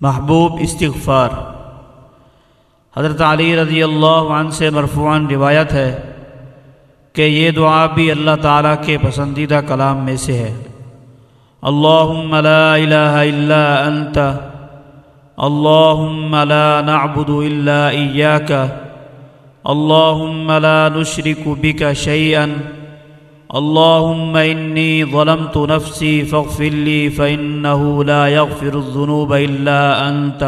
محبوب استغفار۔ حضرت علی رضی اللہ عنہ سے مرفوعاً روایت ہے کہ یہ دعا بھی اللہ تعالیٰ کے پسندیدہ کلام میں سے ہے۔ اللہم لا الہ الا انت، اللہم لا نعبد الا ایاک، اللہم لا نشرک بک شیئا اللهم إني ظلمت نفسي فاغفر لي فإنه لا يغفر الذنوب إلا أنت.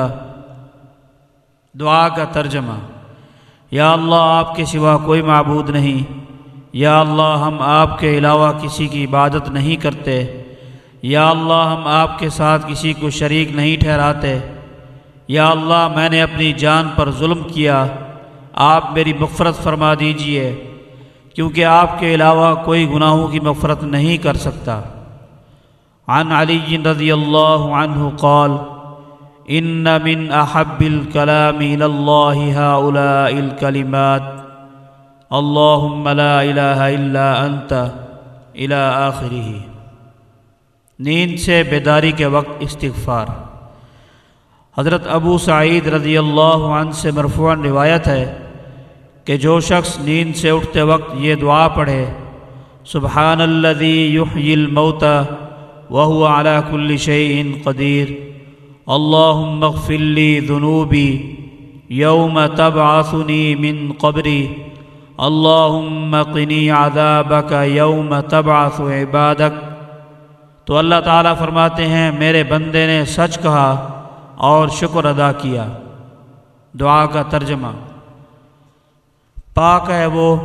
دعا کا ترجمہ، یا اللہ آپ کے سوا کوئی معبود نہیں، یا اللہ ہم آپ کے علاوہ کسی کی عبادت نہیں کرتے، یا اللہ ہم آپ کے ساتھ کسی کو شریک نہیں ٹھہراتے، یا اللہ میں نے اپنی جان پر ظلم کیا، آپ میری مغفرت فرما دیجیے۔ کیونکہ آپ کے علاوہ کوئی گناہوں کی مغفرت نہیں کر سکتا۔ عن علی رضی اللہ عنہ قال، ان من احب الكلام الى الله هؤلاء الكلمات اللهم لا اله الا انت الى آخره نیند سے بیداری کے وقت استغفار۔ حضرت ابو سعید رضی اللہ عنہ سے مرفوعاً روایت ہے کہ جو شخص نیند سے اٹھتے وقت یہ دعا پڑھے سبحان الذي يحيي الموتى وهو على كل شيء قدير اللهم اغفر لي ذنوبي يوم تبعثني من قبري اللهم قني عذابك يوم تبعث عبادك تو اللہ تعالیٰ فرماتے ہیں، میرے بندے نے سچ کہا اور شکر ادا کیا۔ دعا کا ترجمہ۔ پاک ہے وہ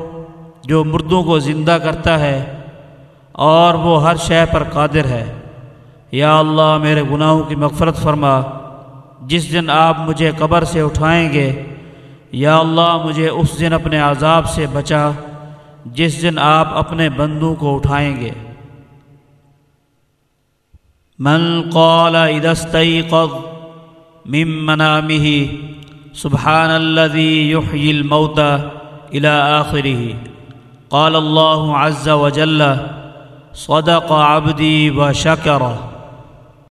جو مردوں کو زندہ کرتا ہے اور وہ ہر شے پر قادر ہے۔ یا اللہ، میرے گناہوں کی مغفرت فرما۔ جس دن آپ مجھے قبر سے اٹھائیں گے، یا اللہ، مجھے اس دن اپنے عذاب سے بچا۔ جس دن آپ اپنے بندوں کو اٹھائیں گے۔ من قال اذا استيقظ من منامه، سبحان الذي يحيي الموتى۔ إلى آخره. قال الله عز وجل صدق عبدي وشكره.